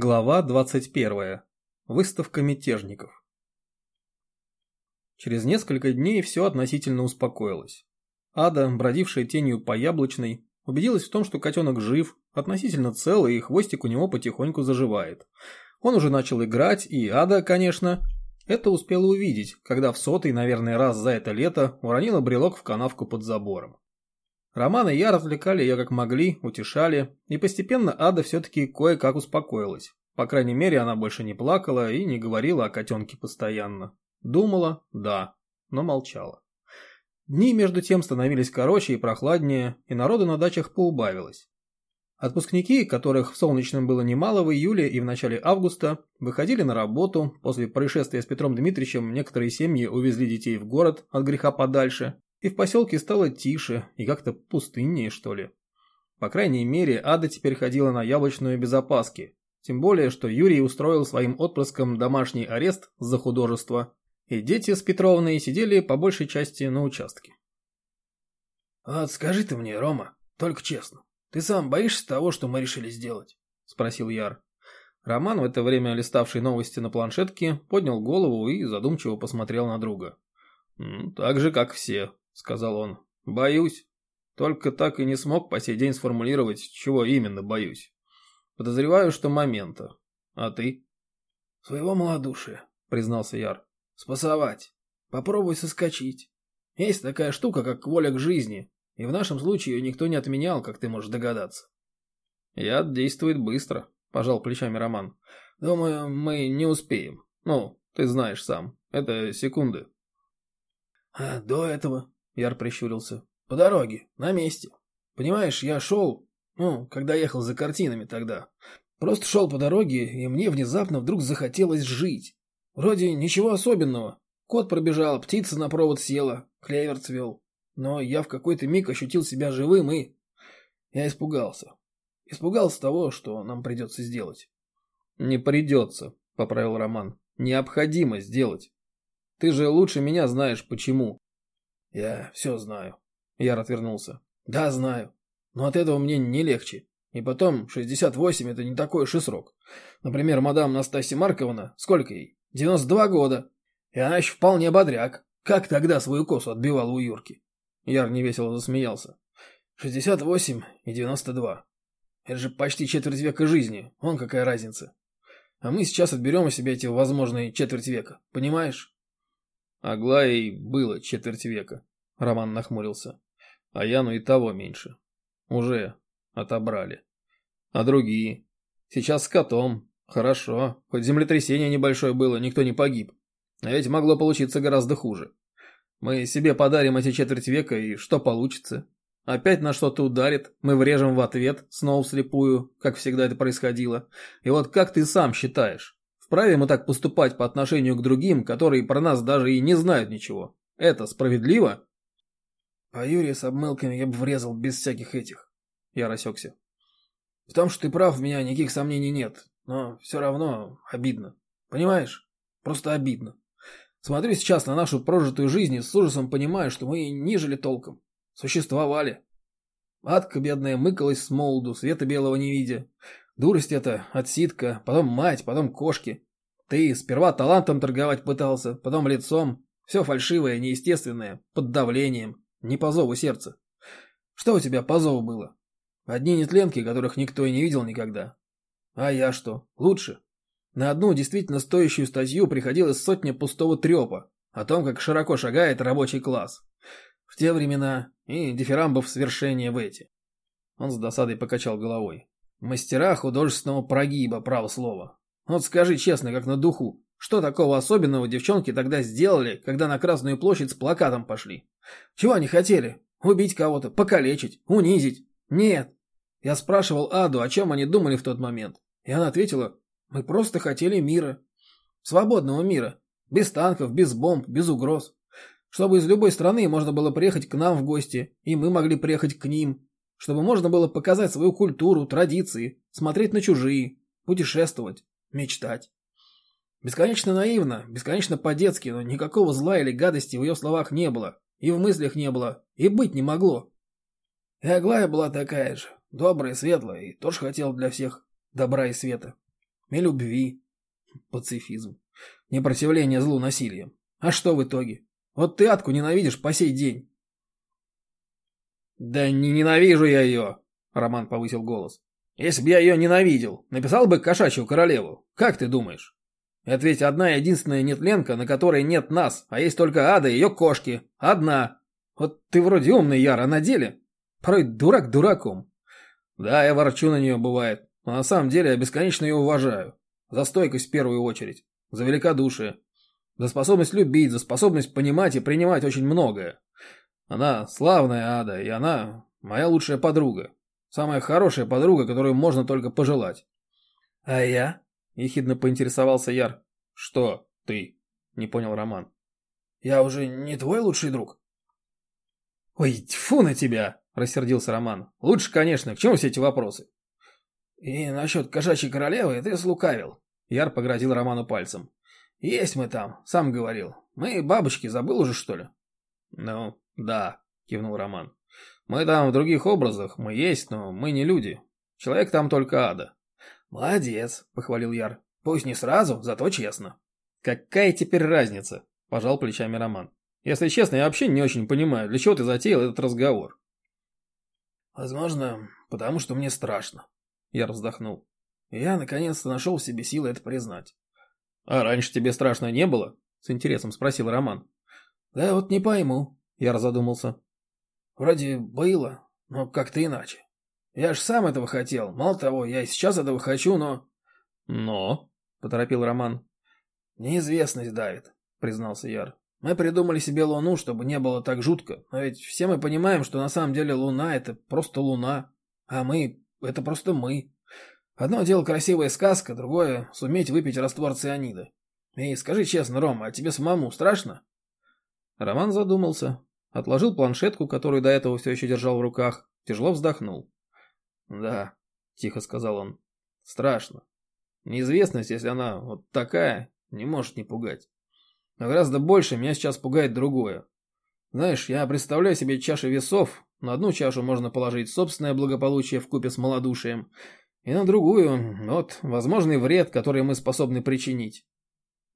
Глава 21. Выставка мятежников. Через несколько дней все относительно успокоилось. Ада, бродившая тенью по яблочной, убедилась в том, что котенок жив, относительно цел, и хвостик у него потихоньку заживает. Он уже начал играть, и Ада, конечно, это успела увидеть, когда в сотый, наверное, раз за это лето уронила брелок в канавку под забором. Роман и я развлекали ее как могли, утешали, и постепенно Ада все-таки кое-как успокоилась. По крайней мере, она больше не плакала и не говорила о котенке постоянно. Думала, да, но молчала. Дни между тем становились короче и прохладнее, и народу на дачах поубавилось. Отпускники, которых в Солнечном было немало в июле и в начале августа, выходили на работу. После происшествия с Петром Дмитриевичем некоторые семьи увезли детей в город от греха подальше, и в поселке стало тише и как-то пустыннее, что ли. По крайней мере, Ада теперь ходила на яблочную без опаски. Тем более, что Юрий устроил своим отпрыском домашний арест за художество, и дети с Петровной сидели по большей части на участке. «Вот скажи ты мне, Рома, только честно, ты сам боишься того, что мы решили сделать?» – спросил Яр. Роман, в это время листавший новости на планшетке, поднял голову и задумчиво посмотрел на друга. «Так же, как все», сказал он. Боюсь. Только так и не смог по сей день сформулировать, чего именно боюсь. Подозреваю, что момента. А ты? Своего малодушия, признался Яр. Спасовать. Попробуй соскочить. Есть такая штука, как воля к жизни, и в нашем случае ее никто не отменял, как ты можешь догадаться. Яд действует быстро, пожал плечами Роман. Думаю, мы не успеем. Ну, ты знаешь сам. Это секунды. А до этого Яр прищурился. «По дороге, на месте. Понимаешь, я шел, ну, когда ехал за картинами тогда. Просто шел по дороге, и мне внезапно вдруг захотелось жить. Вроде ничего особенного. Кот пробежал, птица на провод села, клевер цвел. Но я в какой-то миг ощутил себя живым и... Я испугался. Испугался того, что нам придется сделать. «Не придется», — поправил Роман. «Необходимо сделать. Ты же лучше меня знаешь, почему. «Я все знаю». Яр отвернулся. «Да, знаю. Но от этого мне не легче. И потом, 68 – это не такой уж и срок. Например, мадам Настасья Марковна, сколько ей? 92 года. И она еще вполне бодряк. Как тогда свою косу отбивала у Юрки?» Яр невесело засмеялся. 68 и 92. Это же почти четверть века жизни. Вон какая разница. А мы сейчас отберем у себя эти возможные четверть века. Понимаешь? Аглаей было четверть века. Роман нахмурился. А Яну и того меньше. Уже отобрали. А другие? Сейчас с котом. Хорошо. Хоть землетрясение небольшое было, никто не погиб. А ведь могло получиться гораздо хуже. Мы себе подарим эти четверть века, и что получится? Опять на что-то ударит, мы врежем в ответ, снова вслепую, как всегда это происходило. И вот как ты сам считаешь? Вправе мы так поступать по отношению к другим, которые про нас даже и не знают ничего? Это справедливо? По Юрию с обмылками я бы врезал без всяких этих. Я рассекся. В том, что ты прав, в меня никаких сомнений нет. Но все равно обидно. Понимаешь? Просто обидно. Смотрю сейчас на нашу прожитую жизнь и с ужасом понимаю, что мы не жили толком. Существовали. Адка бедная мыкалась с молоду, света белого не видя. Дурость это, отсидка, потом мать, потом кошки. Ты сперва талантом торговать пытался, потом лицом. Все фальшивое, неестественное, под давлением, не по зову сердца. Что у тебя по зову было? Одни нетленки, которых никто и не видел никогда. А я что, лучше? На одну действительно стоящую статью приходилось сотня пустого трепа о том, как широко шагает рабочий класс. В те времена и дифирамбов свершения в эти. Он с досадой покачал головой. Мастера художественного прогиба, право слово. Вот скажи честно, как на духу, что такого особенного девчонки тогда сделали, когда на Красную площадь с плакатом пошли? Чего они хотели? Убить кого-то, покалечить, унизить? Нет. Я спрашивал Аду, о чем они думали в тот момент. И она ответила, мы просто хотели мира. Свободного мира. Без танков, без бомб, без угроз. Чтобы из любой страны можно было приехать к нам в гости, и мы могли приехать к ним, чтобы можно было показать свою культуру, традиции, смотреть на чужие, путешествовать, мечтать. Бесконечно наивно, бесконечно по-детски, но никакого зла или гадости в ее словах не было, и в мыслях не было, и быть не могло. И Аглая была такая же, добрая, светлая, и тоже хотела для всех добра и света. и любви. Пацифизм. Непротивление злу насилием. А что в итоге? Вот ты Атку ненавидишь по сей день. Да не ненавижу я ее, Роман повысил голос. Если бы я ее ненавидел, написал бы кошачью королеву. Как ты думаешь? Это ведь одна единственная нетленка, на которой нет нас, а есть только ада и ее кошки. Одна. Вот ты вроде умный, Яр, а на деле? Порой дурак дураком. Да, я ворчу на нее, бывает. Но на самом деле я бесконечно ее уважаю. За стойкость в первую очередь. За великодушие. За способность любить, за способность понимать и принимать очень многое. Она славная ада, и она моя лучшая подруга. Самая хорошая подруга, которую можно только пожелать. А я? Ехидно поинтересовался Яр. Что ты? Не понял Роман. Я уже не твой лучший друг? Ой, тьфу на тебя, рассердился Роман. Лучше, конечно, к чему все эти вопросы? И насчет кошачьей королевы ты слукавил. Яр погрозил Роману пальцем. Есть мы там, сам говорил. Мы бабочки, забыл уже, что ли? Ну, да, кивнул Роман. Мы там в других образах, мы есть, но мы не люди. Человек там только ада. «Молодец», — похвалил Яр. «Пусть не сразу, зато честно». «Какая теперь разница?» — пожал плечами Роман. «Если честно, я вообще не очень понимаю, для чего ты затеял этот разговор». «Возможно, потому что мне страшно», — Яр вздохнул. «Я наконец-то нашел в себе силы это признать». «А раньше тебе страшно не было?» — с интересом спросил Роман. «Да вот не пойму», — Яр задумался. «Вроде было, но как-то иначе. Я ж сам этого хотел. Мало того, я и сейчас этого хочу, но... Но? Поторопил Роман. Неизвестность давит, признался Яр. Мы придумали себе Луну, чтобы не было так жутко. Но ведь все мы понимаем, что на самом деле Луна — это просто Луна. А мы — это просто мы. Одно дело красивая сказка, другое — суметь выпить раствор цианида. И скажи честно, Рома, а тебе самому страшно? Роман задумался, отложил планшетку, которую до этого все еще держал в руках, тяжело вздохнул. «Да», — тихо сказал он, — «страшно. Неизвестность, если она вот такая, не может не пугать. Но гораздо больше меня сейчас пугает другое. Знаешь, я представляю себе чаши весов, на одну чашу можно положить собственное благополучие в купе с малодушием, и на другую, вот, возможный вред, который мы способны причинить.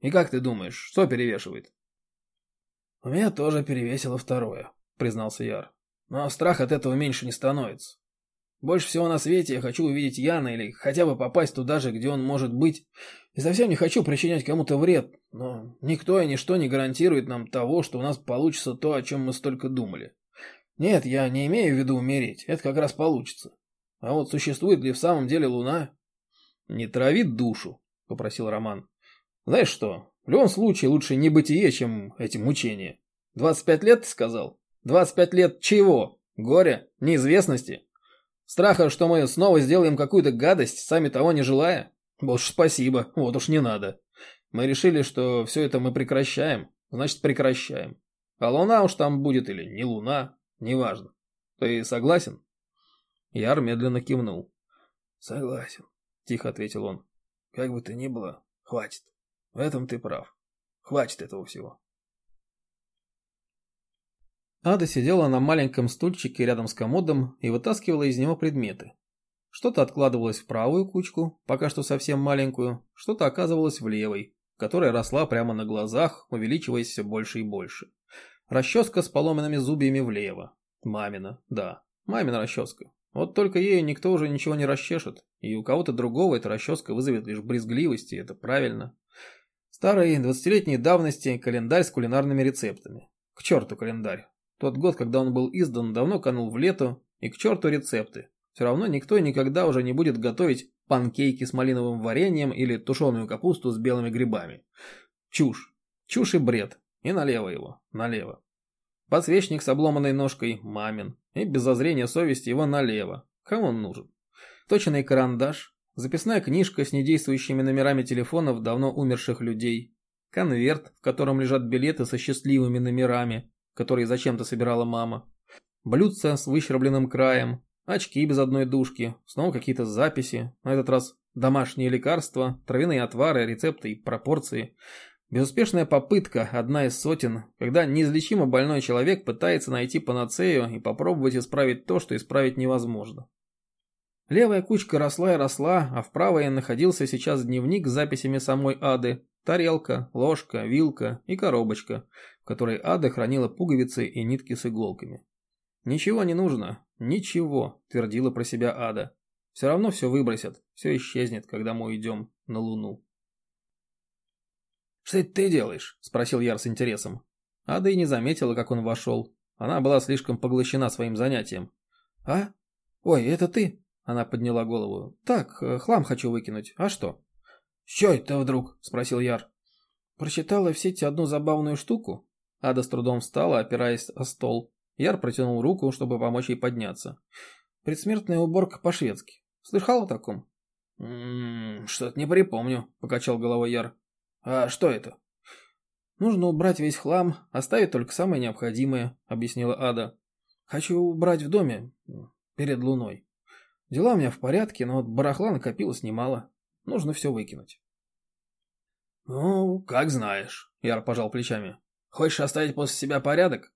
И как ты думаешь, что перевешивает?» «У меня тоже перевесило второе», — признался Яр. «Но страх от этого меньше не становится. Больше всего на свете я хочу увидеть Яна или хотя бы попасть туда же, где он может быть. И совсем не хочу причинять кому-то вред, но никто и ничто не гарантирует нам того, что у нас получится то, о чем мы столько думали. Нет, я не имею в виду умереть, это как раз получится. А вот существует ли в самом деле Луна? Не трави душу, попросил Роман. Знаешь что, в любом случае лучше не бытие, чем эти мучения. Двадцать пять лет, ты сказал? Двадцать пять лет чего? Горя? Неизвестности? Страха, что мы снова сделаем какую-то гадость, сами того не желая? Уж спасибо, вот уж не надо. Мы решили, что все это мы прекращаем, значит прекращаем. А луна уж там будет или не луна, неважно. Ты согласен? Яр медленно кивнул. Согласен, тихо ответил он. Как бы то ни было, хватит. В этом ты прав. Хватит этого всего. Ада сидела на маленьком стульчике рядом с комодом и вытаскивала из него предметы. Что-то откладывалось в правую кучку, пока что совсем маленькую, что-то оказывалось в левой, которая росла прямо на глазах, увеличиваясь все больше и больше. Расческа с поломанными зубьями влево. Мамина, да, мамина расческа. Вот только ею никто уже ничего не расчешет, и у кого-то другого эта расческа вызовет лишь брезгливость, и это правильно. Старый, двадцатилетней давности календарь с кулинарными рецептами. К черту календарь. Тот год, когда он был издан, давно канул в лето, и к черту рецепты. Все равно никто никогда уже не будет готовить панкейки с малиновым вареньем или тушеную капусту с белыми грибами. Чушь. Чушь и бред. И налево его. Налево. Подсвечник с обломанной ножкой – мамин. И без зазрения совести его налево. Кому он нужен? Точенный карандаш. Записная книжка с недействующими номерами телефонов давно умерших людей. Конверт, в котором лежат билеты со счастливыми номерами которые зачем-то собирала мама, блюдце с выщербленным краем, очки без одной дужки, снова какие-то записи, на этот раз домашние лекарства, травяные отвары, рецепты и пропорции. Безуспешная попытка, одна из сотен, когда неизлечимо больной человек пытается найти панацею и попробовать исправить то, что исправить невозможно. Левая кучка росла и росла, а в правой находился сейчас дневник с записями самой Ады, тарелка, ложка, вилка и коробочка, в которой Ада хранила пуговицы и нитки с иголками. «Ничего не нужно, ничего», – твердила про себя Ада. «Все равно все выбросят, все исчезнет, когда мы уйдем на Луну». «Что это ты делаешь?» – спросил Яр с интересом. Ада и не заметила, как он вошел. Она была слишком поглощена своим занятием. «А? Ой, это ты?» Она подняла голову. «Так, э, хлам хочу выкинуть. А что?» «Чё это вдруг?» – спросил Яр. Прочитала в сети одну забавную штуку. Ада с трудом встала, опираясь о стол. Яр протянул руку, чтобы помочь ей подняться. Предсмертная уборка по-шведски. Слыхал о таком? «М-м, что-то не припомню», – покачал головой Яр. «А что это?» «Нужно убрать весь хлам, оставить только самое необходимое», — объяснила Ада. «Хочу убрать в доме перед луной. Дела у меня в порядке, но барахла накопилось немало. Нужно все выкинуть». «Ну, как знаешь», — Яр пожал плечами. «Хочешь оставить после себя порядок?»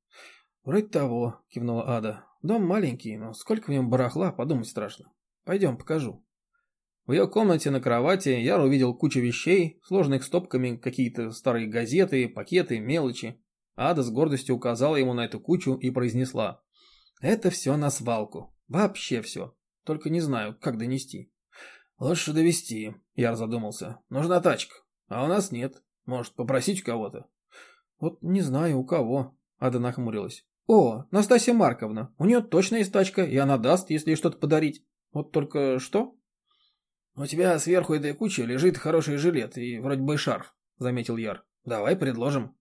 «Вроде того», — кивнула Ада. «Дом маленький, но сколько в нем барахла, подумать страшно. Пойдем, покажу». В ее комнате на кровати Яр увидел кучу вещей, сложных стопками какие-то старые газеты, пакеты, мелочи. Ада с гордостью указала ему на эту кучу и произнесла. «Это все на свалку. Вообще все. Только не знаю, как донести». «Лучше довести», — Яр задумался. «Нужна тачка. А у нас нет. Может, попросить кого-то?» «Вот не знаю, у кого», — Ада нахмурилась. «О, Настасья Марковна. У нее точно есть тачка, и она даст, если ей что-то подарить. Вот только что?» «У тебя сверху этой кучи лежит хороший жилет и вроде бы шарф», — заметил Яр. «Давай предложим».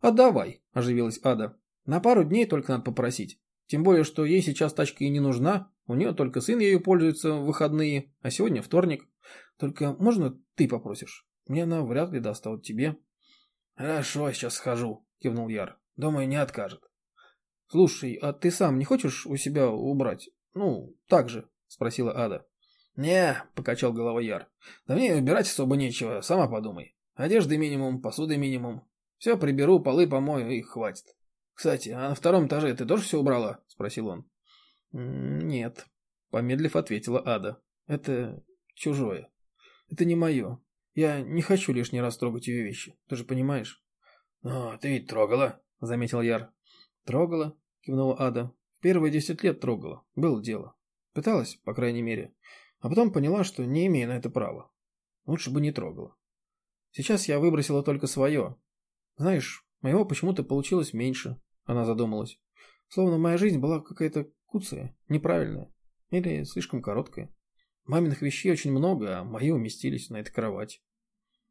«А давай», — оживилась Ада. «На пару дней только надо попросить. Тем более, что ей сейчас тачка и не нужна. У нее только сын ею пользуется в выходные, а сегодня вторник. Только можно ты попросишь? Мне она вряд ли даст, а вот тебе». «Хорошо, сейчас схожу», — кивнул Яр. «Думаю, не откажет». «Слушай, а ты сам не хочешь у себя убрать? Ну, так же?» — спросила Ада. «Не», — покачал головой Яр. «Да мне убирать особо нечего, сама подумай. Одежды минимум, посуды минимум. Все приберу, полы помою и хватит. Кстати, а на втором этаже ты тоже все убрала?» — спросил он. «Нет», — помедлив ответила Ада. «Это чужое. Это не мое. Я не хочу лишний раз трогать ее вещи. Ты же понимаешь?» «Ну, ты ведь трогала», — заметил Яр. «Трогала», — кивнула Ада. «Первые десять лет трогала. Было дело. Пыталась, по крайней мере. А потом поняла, что не имею на это права. Лучше бы не трогала. Сейчас я выбросила только свое. Знаешь, моего почему-то получилось меньше, она задумалась. Словно моя жизнь была какая-то куцая, неправильная. Или слишком короткая. Маминых вещей очень много, а мои уместились на этой кровати.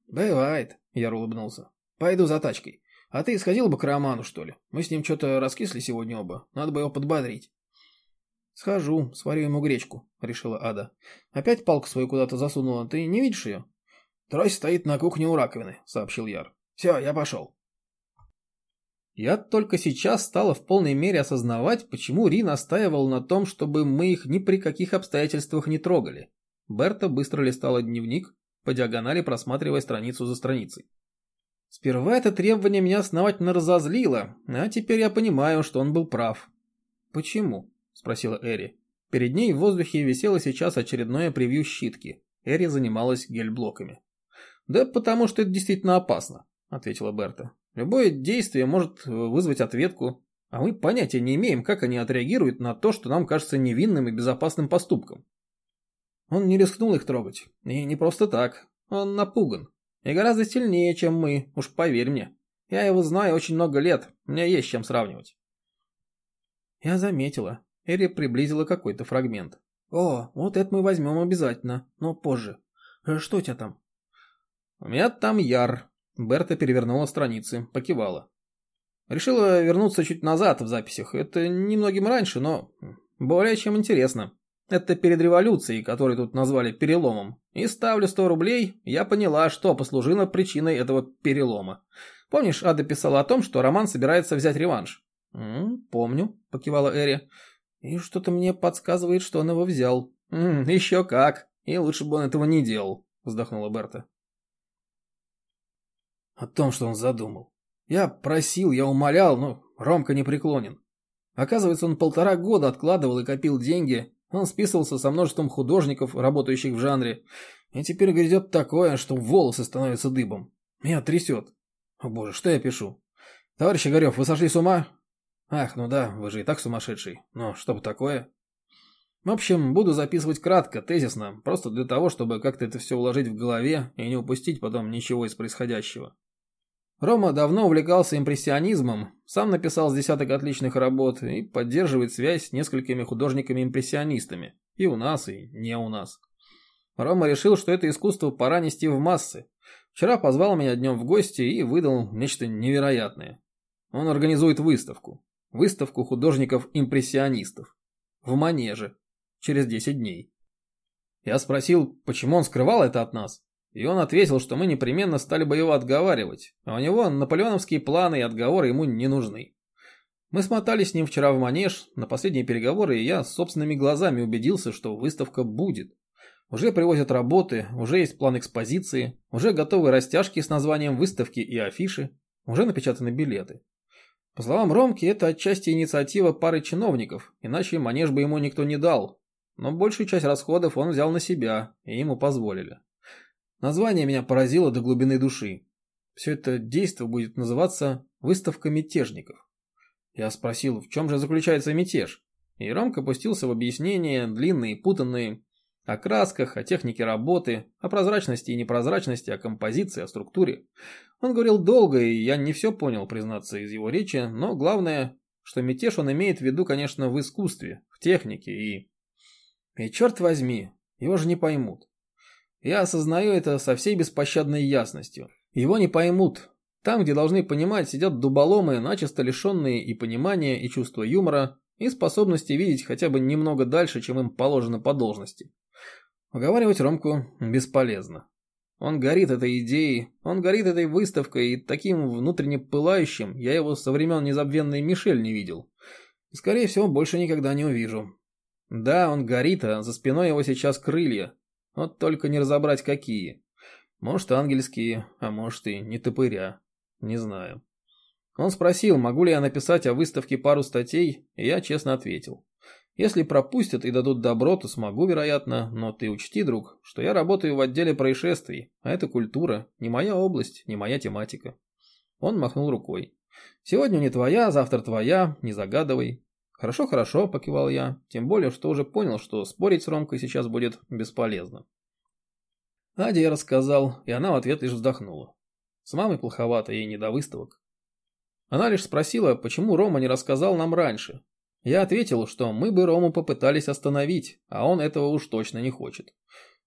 «Бывает», — я улыбнулся. «Пойду за тачкой. А ты сходил бы к Роману, что ли? Мы с ним что-то раскисли сегодня оба. Надо бы его подбодрить». «Схожу, сварю ему гречку», — решила Ада. «Опять палку свою куда-то засунула, ты не видишь ее?» «Трось стоит на кухне у раковины», — сообщил Яр. «Все, я пошел». Я только сейчас стала в полной мере осознавать, почему Ри настаивал на том, чтобы мы их ни при каких обстоятельствах не трогали. Берта быстро листала дневник, по диагонали просматривая страницу за страницей. Сперва это требование меня основательно разозлило, а теперь я понимаю, что он был прав. Почему? спросила Эри. Перед ней в воздухе висело сейчас очередное превью щитки. Эри занималась гельблоками. «Да потому что это действительно опасно», — ответила Берта. «Любое действие может вызвать ответку, а мы понятия не имеем, как они отреагируют на то, что нам кажется невинным и безопасным поступком». Он не рискнул их трогать. И не просто так. Он напуган. И гораздо сильнее, чем мы, уж поверь мне. Я его знаю очень много лет, мне есть чем сравнивать. Я заметила, Эри приблизила какой-то фрагмент. «О, вот это мы возьмем обязательно, но позже. Э, что у тебя там?» «У меня там Яр». Берта перевернула страницы, покивала. Решила вернуться чуть назад в записях. Это немногим раньше, но более чем интересно. Это перед революцией, которую тут назвали переломом. И ставлю 100 рублей, я поняла, что послужило причиной этого перелома. Помнишь, Ада писала о том, что Роман собирается взять реванш? «М -м, «Помню», — покивала Эри. И что-то мне подсказывает, что он его взял. М -м, еще как. И лучше бы он этого не делал, вздохнула Берта. О том, что он задумал. Я просил, я умолял, но Ромка не преклонен. Оказывается, он полтора года откладывал и копил деньги, Он списывался со множеством художников, работающих в жанре, и теперь грядет такое, что волосы становятся дыбом. Меня трясет. О боже, что я пишу? Товарищ Игорев, вы сошли с ума? Ах, ну да, вы же и так сумасшедший. Но что бы такое? В общем, буду записывать кратко, тезисно, просто для того, чтобы как-то это все уложить в голове и не упустить потом ничего из происходящего. Рома давно увлекался импрессионизмом, сам написал с десяток отличных работ и поддерживает связь с несколькими художниками-импрессионистами, и у нас, и не у нас. Рома решил, что это искусство пора нести в массы. Вчера позвал меня днем в гости и выдал нечто невероятное. Он организует выставку. Выставку художников-импрессионистов. В Манеже. Через 10 дней. Я спросил, почему он скрывал это от нас. И он ответил, что мы непременно стали бы его отговаривать, а у него наполеоновские планы и отговоры ему не нужны. Мы смотались с ним вчера в Манеж на последние переговоры, и я собственными глазами убедился, что выставка будет. Уже привозят работы, уже есть план экспозиции, уже готовы растяжки с названием выставки и афиши, уже напечатаны билеты. По словам Ромки, это отчасти инициатива пары чиновников, иначе манеж бы ему никто не дал. Но большую часть расходов он взял на себя, и ему позволили. Название меня поразило до глубины души. Все это действо будет называться «Выставка мятежников». Я спросил, в чем же заключается мятеж? И Ромка пустился в объяснения, длинные и путанные, о красках, о технике работы, о прозрачности и непрозрачности, о композиции, о структуре. Он говорил долго, и я не все понял, признаться, из его речи, но главное, что мятеж он имеет в виду, конечно, в искусстве, в технике и... И черт возьми, его же не поймут. Я осознаю это со всей беспощадной ясностью. Его не поймут. Там, где должны понимать, сидят дуболомы, начисто лишенные и понимания, и чувства юмора, и способности видеть хотя бы немного дальше, чем им положено по должности. Уговаривать Ромку бесполезно. Он горит этой идеей, он горит этой выставкой, и таким внутренне пылающим я его со времен незабвенной Мишель не видел. Скорее всего, больше никогда не увижу. Да, он горит, а за спиной его сейчас крылья, вот только не разобрать какие. Может, ангельские, а может и не топыря. Не знаю. Он спросил, могу ли я написать о выставке пару статей, и я честно ответил. Если пропустят и дадут добро, то смогу, вероятно, но ты учти, друг, что я работаю в отделе происшествий, а это культура, не моя область, не моя тематика. Он махнул рукой. Сегодня не твоя, завтра твоя, не загадывай. «Хорошо, хорошо», – покивал я, тем более, что уже понял, что спорить с Ромкой сейчас будет бесполезно. Аде я рассказал, и она в ответ лишь вздохнула. С мамой плоховато, ей не до выставок. Она лишь спросила, почему Рома не рассказал нам раньше. Я ответил, что мы бы Рому попытались остановить, а он этого уж точно не хочет.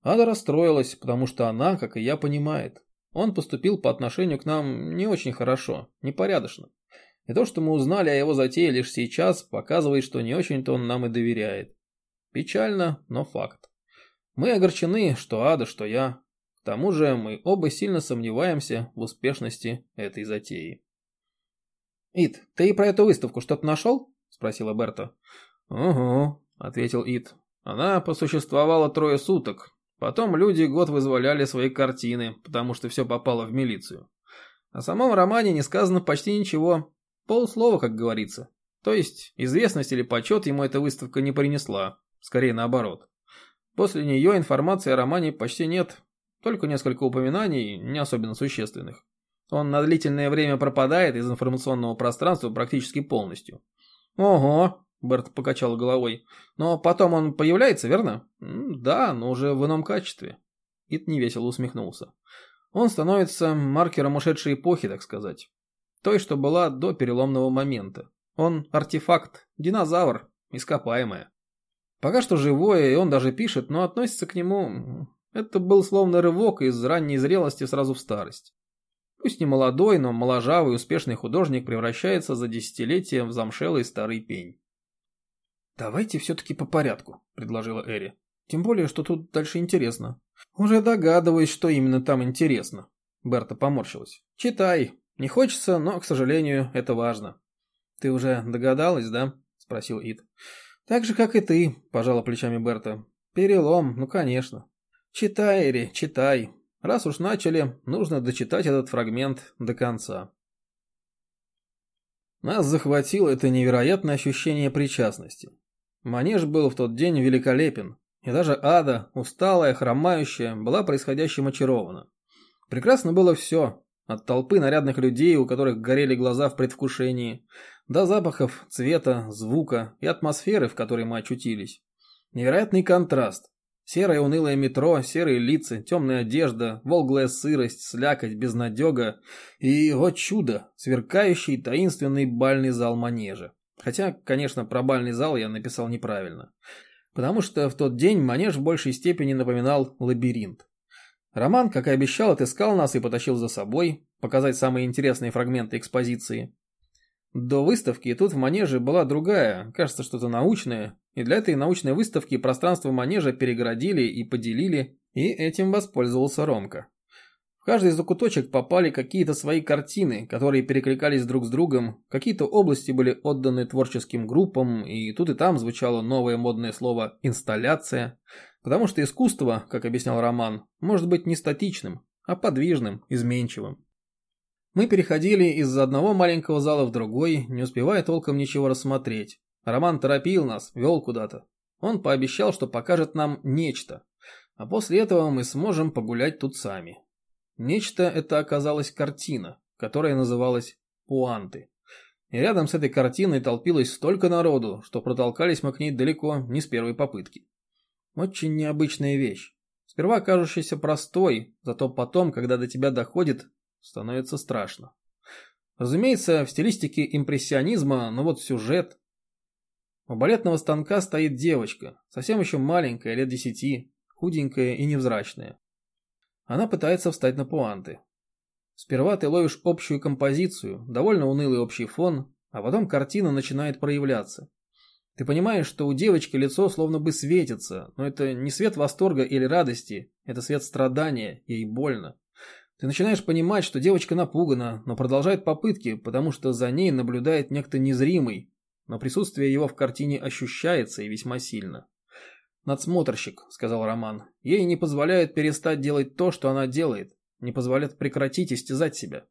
Ада расстроилась, потому что она, как и я, понимает. Он поступил по отношению к нам не очень хорошо, непорядочно. И то, что мы узнали о его затее лишь сейчас, показывает, что не очень-то он нам и доверяет. Печально, но факт. Мы огорчены, что Ада, что я. К тому же мы оба сильно сомневаемся в успешности этой затеи. «Ит, ты про эту выставку что-то нашел?» – спросила Берта. «Угу», – ответил Ит. «Она посуществовала трое суток. Потом люди год вызволяли свои картины, потому что все попало в милицию. О самом романе не сказано почти ничего, Полслова, как говорится. То есть, известность или почет ему эта выставка не принесла. Скорее наоборот. После нее информации о романе почти нет. Только несколько упоминаний, не особенно существенных. Он на длительное время пропадает из информационного пространства практически полностью. Ого, Берт покачал головой. Но потом он появляется, верно? Да, но уже в ином качестве. Ит невесело усмехнулся. Он становится маркером ушедшей эпохи, так сказать. Той, что была до переломного момента. Он артефакт, динозавр, ископаемое. Пока что живое, и он даже пишет, но относится к нему... Это был словно рывок из ранней зрелости сразу в старость. Пусть не молодой, но моложавый, успешный художник превращается за десятилетия в замшелый старый пень. «Давайте все-таки по порядку», — предложила Эри. «Тем более, что тут дальше интересно». «Уже догадываюсь, что именно там интересно», — Берта поморщилась. «Читай, не хочется, но, к сожалению, это важно. Ты уже догадалась, да? Спросил Ид. Так же, как и ты, пожала плечами Берта. Перелом, ну конечно. Читай, Эри, читай. Раз уж начали, нужно дочитать этот фрагмент до конца. Нас захватило это невероятное ощущение причастности. Манеж был в тот день великолепен, и даже ада, усталая, хромающая, была происходящим очарована. Прекрасно было все, от толпы нарядных людей, у которых горели глаза в предвкушении, до запахов, цвета, звука и атмосферы, в которой мы очутились. Невероятный контраст. Серое унылое метро, серые лица, темная одежда, волглая сырость, слякоть, безнадега и, вот чудо, сверкающий таинственный бальный зал манежа. Хотя, конечно, про бальный зал я написал неправильно. Потому что в тот день манеж в большей степени напоминал лабиринт. Роман, как и обещал, отыскал нас и потащил за собой, показать самые интересные фрагменты экспозиции. До выставки тут в манеже была другая, кажется, что-то научное, и для этой научной выставки пространство манежа перегородили и поделили, и этим воспользовался Ромка. Каждый закуточек попали какие-то свои картины, которые перекликались друг с другом, какие-то области были отданы творческим группам, и тут и там звучало новое модное слово «инсталляция», потому что искусство, как объяснял Роман, может быть не статичным, а подвижным, изменчивым. Мы переходили из одного маленького зала в другой, не успевая толком ничего рассмотреть. Роман торопил нас, вел куда-то. Он пообещал, что покажет нам нечто, а после этого мы сможем погулять тут сами. Нечто это оказалась картина, которая называлась «Пуанты». И рядом с этой картиной толпилось столько народу, что протолкались мы к ней далеко не с первой попытки. Очень необычная вещь. Сперва кажущаяся простой, зато потом, когда до тебя доходит, становится страшно. Разумеется, в стилистике импрессионизма, но вот сюжет. У балетного станка стоит девочка, совсем еще маленькая, лет десяти, худенькая и невзрачная. Она пытается встать на пуанты. Сперва ты ловишь общую композицию, довольно унылый общий фон, а потом картина начинает проявляться. Ты понимаешь, что у девочки лицо словно бы светится, но это не свет восторга или радости, это свет страдания, ей больно. Ты начинаешь понимать, что девочка напугана, но продолжает попытки, потому что за ней наблюдает некто незримый, но присутствие его в картине ощущается и весьма сильно. «Надсмотрщик», — сказал Роман, — «ей не позволяет перестать делать то, что она делает, не позволяет прекратить истязать себя».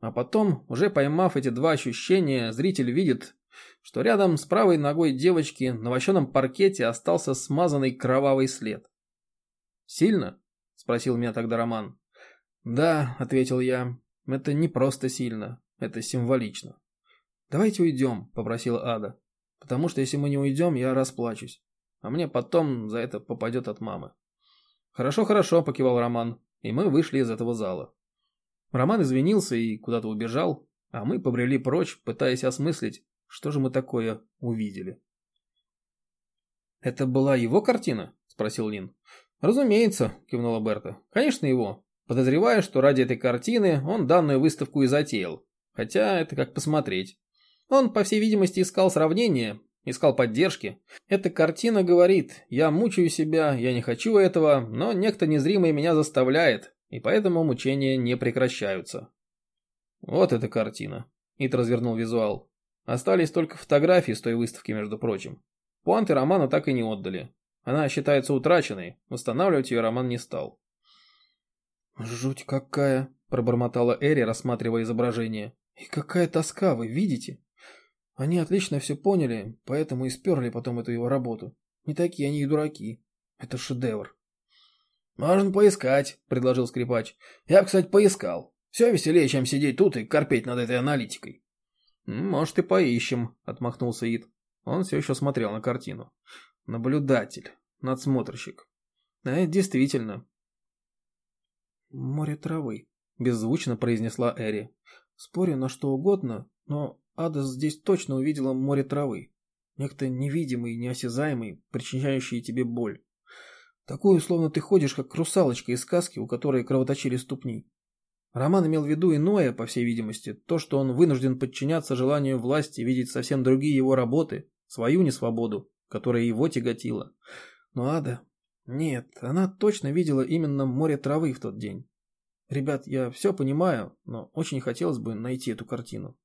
А потом, уже поймав эти два ощущения, зритель видит, что рядом с правой ногой девочки на вощеном паркете остался смазанный кровавый след. «Сильно?» — спросил меня тогда Роман. «Да», — ответил я, — «это не просто сильно, это символично». «Давайте уйдем», — попросила Ада, — «потому что если мы не уйдем, я расплачусь, а мне потом за это попадет от мамы». «Хорошо, хорошо», — покивал Роман, и мы вышли из этого зала. Роман извинился и куда-то убежал, а мы побрели прочь, пытаясь осмыслить, что же мы такое увидели. «Это была его картина?» — спросил Лин. «Разумеется», — кивнула Берта. «Конечно его. Подозреваю, что ради этой картины он данную выставку и затеял. Хотя это как посмотреть. Он, по всей видимости, искал сравнения, искал поддержки. Эта картина говорит, я мучаю себя, я не хочу этого, но некто незримый меня заставляет, и поэтому мучения не прекращаются. Вот эта картина. Ит развернул визуал. Остались только фотографии с той выставки, между прочим. Пуанты романа так и не отдали. Она считается утраченной, восстанавливать ее роман не стал. «Жуть какая!» – пробормотала Эри, рассматривая изображение. «И какая тоска, вы видите? Они отлично все поняли, поэтому и сперли потом эту его работу. Не такие они и дураки. Это шедевр». «Можно поискать», – предложил скрипач. «Я, кстати, поискал. Все веселее, чем сидеть тут и корпеть над этой аналитикой». «Может, и поищем», – отмахнулся Ид. Он все еще смотрел на картину. «Наблюдатель, надсмотрщик. Да, действительно, «Море травы», – беззвучно произнесла Эри. «Спорю на что угодно, но Ада здесь точно увидела море травы. Некто невидимый, неосязаемый, причиняющий тебе боль. Такую, словно ты ходишь, как русалочка из сказки, у которой кровоточили ступни. Роман имел в виду иное, по всей видимости, то, что он вынужден подчиняться желанию власти видеть совсем другие его работы, свою несвободу, которая его тяготила. Но Ада нет, она точно видела именно море травы в тот день. Ребят, я все понимаю, но очень хотелось бы найти эту картину.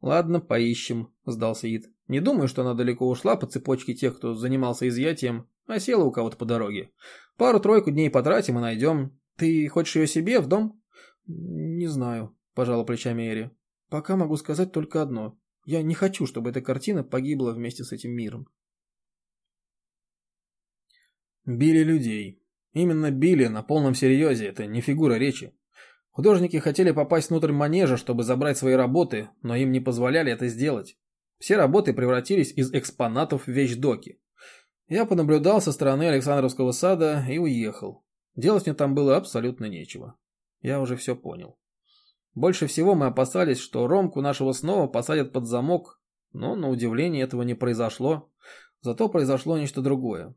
«Ладно, поищем», – сдался Ид. «Не думаю, что она далеко ушла по цепочке тех, кто занимался изъятием, а села у кого-то по дороге. Пару-тройку дней потратим и найдем. Ты хочешь ее себе, в дом?» «Не знаю», – пожала плечами Эри. «Пока могу сказать только одно. Я не хочу, чтобы эта картина погибла вместе с этим миром». Били людей. Именно били на полном серьезе, это не фигура речи. Художники хотели попасть внутрь манежа, чтобы забрать свои работы, но им не позволяли это сделать. Все работы превратились из экспонатов в вещдоки. Я понаблюдал со стороны Александровского сада и уехал. Делать мне там было абсолютно нечего. Я уже все понял. Больше всего мы опасались, что Ромку нашего снова посадят под замок, но на удивление этого не произошло. Зато произошло нечто другое.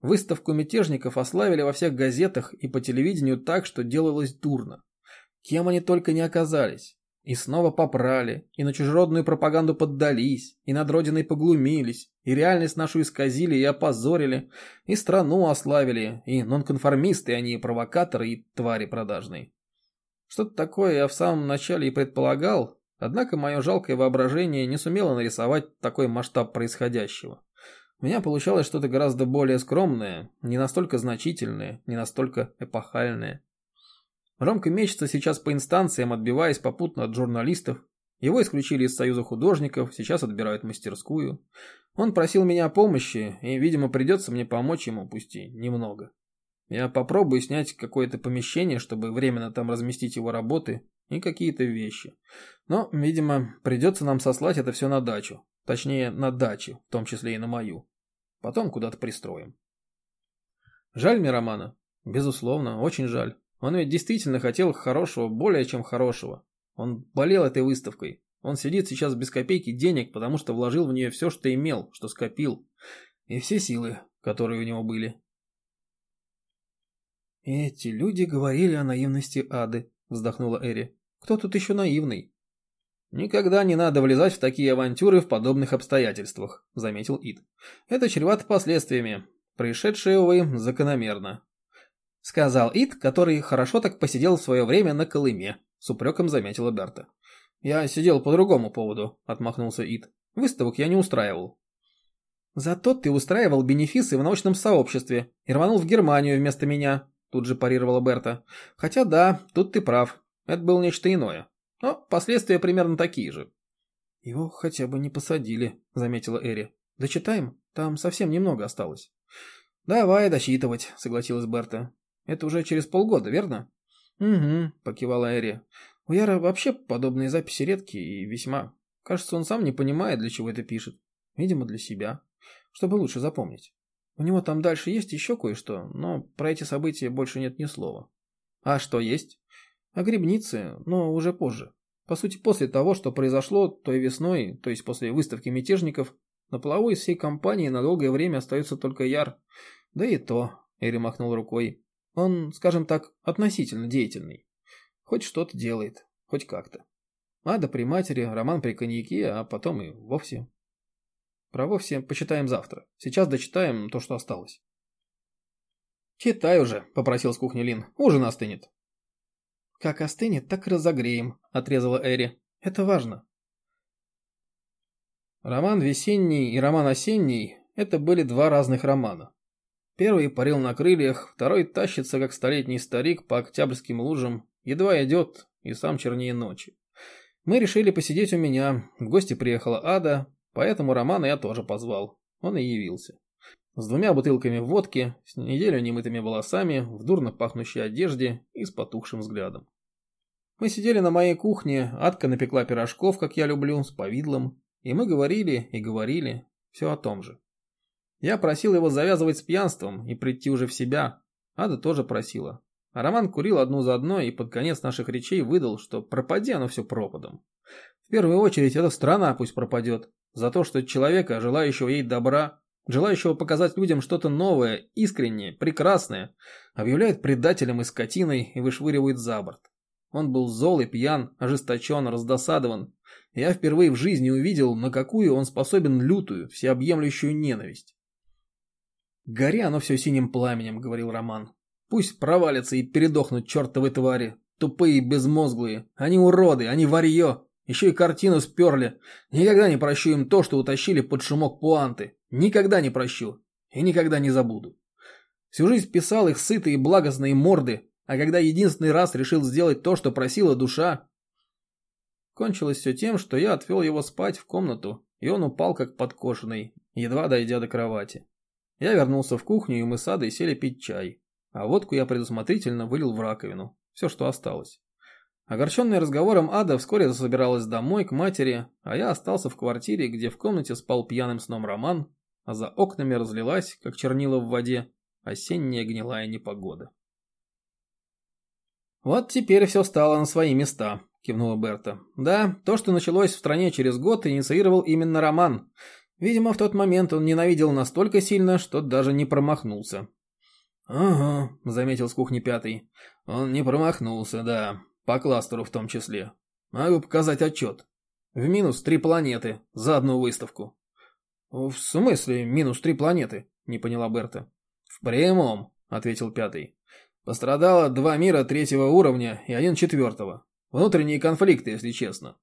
Выставку мятежников ославили во всех газетах и по телевидению так, что делалось дурно. Кем они только не оказались. И снова попрали, и на чужеродную пропаганду поддались, и над родиной поглумились, и реальность нашу исказили и опозорили, и страну ославили, и нонконформисты они, и провокаторы, и твари продажные. Что-то такое я в самом начале и предполагал, однако мое жалкое воображение не сумело нарисовать такой масштаб происходящего. У меня получалось что-то гораздо более скромное, не настолько значительное, не настолько эпохальное. Ромка мечется сейчас по инстанциям, отбиваясь попутно от журналистов. Его исключили из Союза художников, сейчас отбирают мастерскую. Он просил меня о помощи, и, видимо, придется мне помочь ему, пусть и немного. Я попробую снять какое-то помещение, чтобы временно там разместить его работы и какие-то вещи. Но, видимо, придется нам сослать это все на дачу. Точнее, на дачу, в том числе и на мою. Потом куда-то пристроим. Жаль мне Романа? Безусловно, очень жаль. Он ведь действительно хотел хорошего, более чем хорошего. Он болел этой выставкой. Он сидит сейчас без копейки денег, потому что вложил в нее все, что имел, что скопил. И все силы, которые у него были. «Эти люди говорили о наивности ады», — вздохнула Эри. «Кто тут еще наивный?» «Никогда не надо влезать в такие авантюры в подобных обстоятельствах», — заметил Ид. «Это чревато последствиями. Происшедшее, увы, закономерно». Сказал Ид, который хорошо так посидел в свое время на Колыме, с упреком заметила Берта. «Я сидел по другому поводу», — отмахнулся Ид. «Выставок я не устраивал». «Зато ты устраивал бенефисы в научном сообществе и рванул в Германию вместо меня», — тут же парировала Берта. «Хотя да, тут ты прав. Это было нечто иное». Но последствия примерно такие же. Его хотя бы не посадили, заметила Эри. Дочитаем? Там совсем немного осталось. Давай досчитывать, согласилась Берта. Это уже через полгода, верно? Угу, покивала Эри. У Яра вообще подобные записи редкие и весьма. Кажется, он сам не понимает, для чего это пишет. Видимо, для себя. Чтобы лучше запомнить. У него там дальше есть еще кое-что, но про эти события больше нет ни слова. А что есть? О грибнице, но уже позже. По сути, после того, что произошло той весной, то есть после выставки мятежников, на плаву из всей компании на долгое время остается только Яр. Да и то, Эри махнул рукой. Он, скажем так, относительно деятельный. Хоть что-то делает, хоть как-то. Ада при матери, роман при коньяке, а потом и вовсе. Про вовсе почитаем завтра. Сейчас дочитаем то, что осталось. «Читай уже», — попросил с кухни Лин. «Ужин остынет». «Как остынет, так и разогреем», — отрезала Эри. «Это важно». Роман «Весенний» и роман «Осенний» — это были два разных романа. Первый парил на крыльях, второй тащится, как столетний старик, по октябрьским лужам, едва идет и сам чернее ночи. Мы решили посидеть у меня, в гости приехала Ада, поэтому Романа я тоже позвал. Он и явился. С двумя бутылками водки, с неделю немытыми волосами, в дурно пахнущей одежде и с потухшим взглядом. Мы сидели на моей кухне, Адка напекла пирожков, как я люблю, с повидлом, и мы говорили и говорили все о том же. Я просил его завязывать с пьянством и прийти уже в себя. Ада тоже просила. А Роман курил одну за одной и под конец наших речей выдал, что пропади оно все пропадом. В первую очередь эта страна пусть пропадет. За то, что человека, желающего ей добра, желающего показать людям что-то новое, искреннее, прекрасное, объявляют предателем и скотиной и вышвыривают за борт. Он был зол и пьян, ожесточен, раздосадован. Я впервые в жизни увидел, на какую он способен лютую, всеобъемлющую ненависть. «Гори оно все синим пламенем», — говорил Роман. «Пусть провалятся и передохнут чертовы твари, тупые и безмозглые. Они уроды, они варье, еще и картину сперли. Никогда не прощу им то, что утащили под шумок пуанты. Никогда не прощу. И никогда не забуду. Всю жизнь писал их сытые благостные морды, а когда единственный раз решил сделать то, что просила душа... Кончилось все тем, что я отвел его спать в комнату, и он упал как подкошенный, едва дойдя до кровати. Я вернулся в кухню, и мы с Адой сели пить чай. А водку я предусмотрительно вылил в раковину. Все, что осталось. Огорченный разговором Ада вскоре засобиралась домой к матери, а я остался в квартире, где в комнате спал пьяным сном Роман, а за окнами разлилась, как чернила в воде, осенняя гнилая непогода. «Вот теперь все стало на свои места», – кивнула Берта. «Да, то, что началось в стране через год, инициировал именно Роман. Видимо, в тот момент он ненавидел настолько сильно, что даже не промахнулся». «Ага», – заметил с кухни пятый. «Он не промахнулся, да. По кластеру в том числе. Могу показать отчет. В минус три планеты за одну выставку». «В смысле минус три планеты?» – не поняла Берта. «В прямом», – ответил пятый. «Пострадало два мира третьего уровня и один четвертого. Внутренние конфликты, если честно.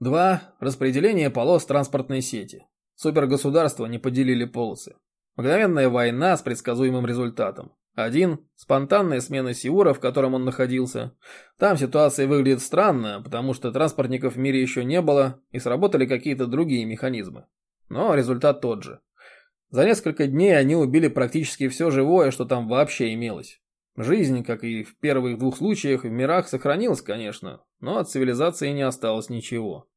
Два – распределение полос транспортной сети. Супергосударства не поделили полосы. Мгновенная война с предсказуемым результатом. Один – спонтанная смена Сиура, в котором он находился. Там ситуация выглядит странно, потому что транспортников в мире еще не было, и сработали какие-то другие механизмы. Но результат тот же. За несколько дней они убили практически все живое, что там вообще имелось. Жизнь, как и в первых двух случаях, в мирах сохранилась, конечно, но от цивилизации не осталось ничего.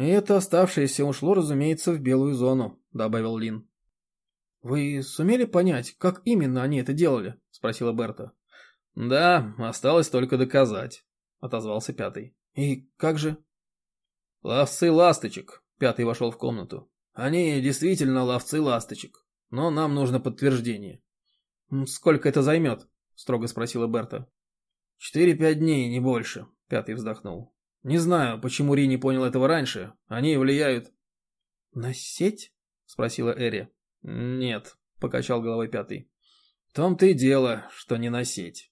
«И это оставшееся ушло, разумеется, в белую зону», — добавил Лин. «Вы сумели понять, как именно они это делали?» – спросила Берта. «Да, осталось только доказать», – отозвался пятый. «И как же?» «Ловцы ласточек», – пятый вошел в комнату. «Они действительно ловцы ласточек, но нам нужно подтверждение». «Сколько это займет?» – строго спросила Берта. «Четыре-пять дней, не больше», – пятый вздохнул. «Не знаю, почему Ри не понял этого раньше. Они влияют...» «На сеть?» – спросила Эри. «Нет», — покачал головой пятый. «В том-то и дело, что не на сеть.